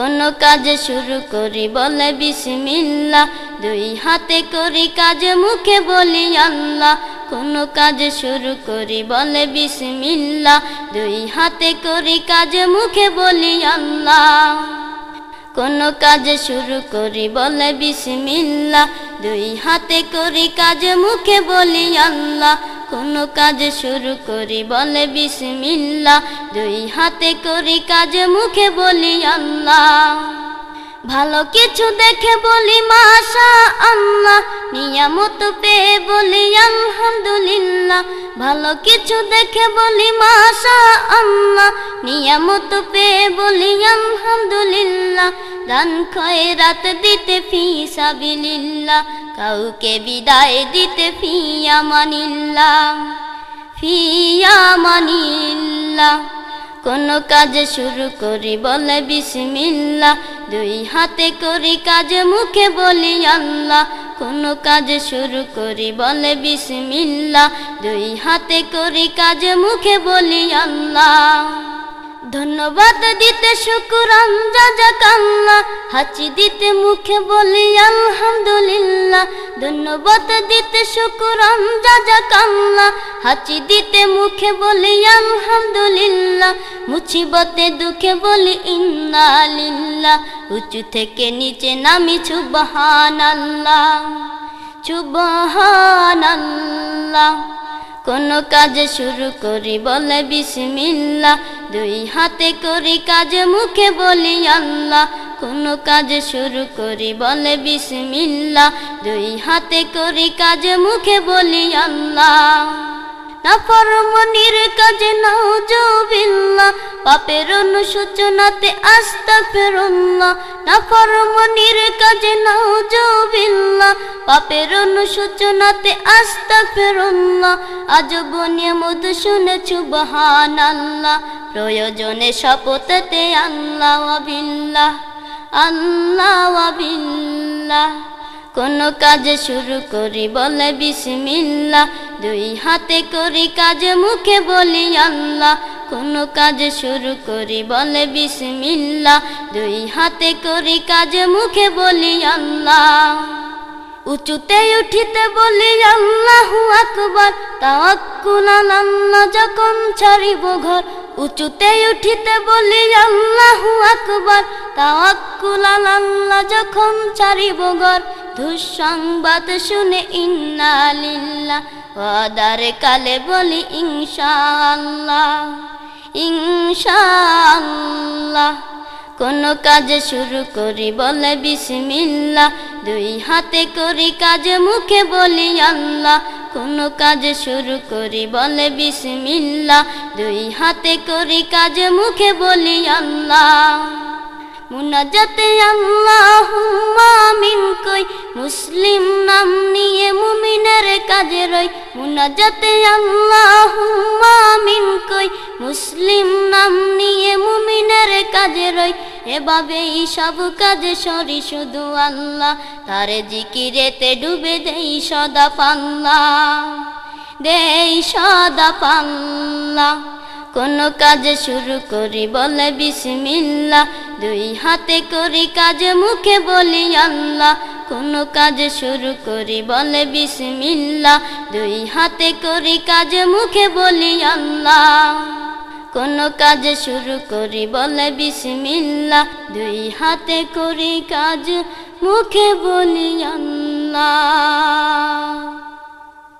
কোনো কাজ শুরু করি, বলে বিসমিল্লা দুই হাতে করি কাজ, মুখে বলি আল্লাহ। কোনো কাজ শুরু করি, বলে বিসমিল্লা দুই হাতে করি কাজ, মুখে বলি আল্লাহ। কোনো কাজ শুরু করি, বলে বিসমিল্লা দুই হাতে করি কাজ, মুখে বলি আল্লাহ। কোনো কাজ শুরু করি, বলে বিসমিল্লা দুই হাতে করি কাজ, মুখে বলি আল্লাহ। ভালো কিছু দেখে বলি মাশা আল্লাহ নিয়ামত পেয়ে বলি, আলহামদুলিল্লাহ। ভালো কিছু দেখে বলি মাশা আল্লাহ নিয়ামত পেয়ে বলি, আলহামদুলিল্লাহ। দান খয়রাত দিতে ফি সাবিলিল্লাহ, কাউকে বিদায় দিতে ফি আমানিল্লাহ ফি আমানিল্লাহ। কোনো কাজ শুরু করি বলে বিসমিল্লা দুই হাতে করি কাজ মুখে বলি আল্লাহ। কোনো কাজ শুরু করি বলে বিসমিল্লা দুই হাতে করি কাজ মুখে বলি আল্লাহ। ধন্যবাদ দিতে শুকুরান জাজাকাল্লা, হাঁচি দিতে মুখে বলি আলহামদুলিল্লাহ। ধন্যবাদ দিতে শুকুরান জাজাকাল্লা, হাঁচি দিতে মুখে বলি আলহামদুলিল্লাহ। মুছিবতে দুঃখে বলি ইন্নালিল্লাহ উঁচু থেকে নিচে নামি সুবহান আল্লাহ সুবহান আল্লাহ কোনো কাজ শুরু করি বলে বিসমিল্লা দুই হাতে করি কাজ, মুখে বলি আল্লাহ। কোনো কাজ শুরু করি বলে বিসমিল্লা দুই হাতে করি কাজ, মুখে বলি আল্লাহ। না ফরমনির কাজে পাপের আস্তা ফেরুল্লাহ না ফরমনির কাজে নাও জবিল্লা পাপের অনুসূচনাতে আস্তা আজ বনিয়া মধু শুনে চুবহান আল্লাহ প্রয়োজনে শপথতে আল্লাহ আবিল্লাহ আল্লাহ আবিল্লাহ কোনো কাজ শুরু করি বলে বিসমিল্লা দুই হাতে করি কাজ, মুখে বলি আল্লাহ। কোনো কাজ শুরু করি বলে বিসমিল্লা দুই হাতে করি কাজ, মুখে বলি আল্লাহ। উঁচুতে উঠিতে বলি, আল্লাহু আকবার। তাওয়াক্কুল আল্লাহ যখন ছাড়িব ঘর, উঁচুতে উঠিতে বলি, আল্লাহু আকবার। তাওয়াক্কুল আল্লাহ যখন ছাড়িব ঘর, দুঃসংবাদ শুনে ওয়াদার কালে বলি, ইনশাআল্লাহ। ইনশাআল্লাহ। কোনো কাজ শুরু করি, বলে বিসমিল্লা দুই হাতে করি কাজ, মুখে বলি আল্লাহ। কোনো কাজ শুরু করি, বলে বিসমিল্লা দুই হাতে করি কাজ, মুখে বলি আল্লাহ। মুনাজাতে আল্লাহ মিন কই, মুসলিম নাম নিয়ে মুমিনের কাজে রই। মুনাজাতে আল্লাহ মিন কই, মুসলিম নাম নিয়ে মুমিনের কাজে রই। এভাবেই সব কাজে সরি শুধু আল্লাহ। তারে জিকিরেতে ডুবে দেই সদা পাল্লা। দেই সদা পাল্লা। কোনো কাজ শুরু করি বলে বিসমিল্লা দুই হাতে করি কাজ, মুখে বলি আল্লাহ। কোনো কাজ শুরু করি বলে বিসমিল্লা দুই হাতে করি কাজ, মুখে বলি আল্লাহ। কোনো কাজ শুরু করি বলে বিসমিল্লা দুই হাতে করি কাজ মুখে বলি আল্লাহ।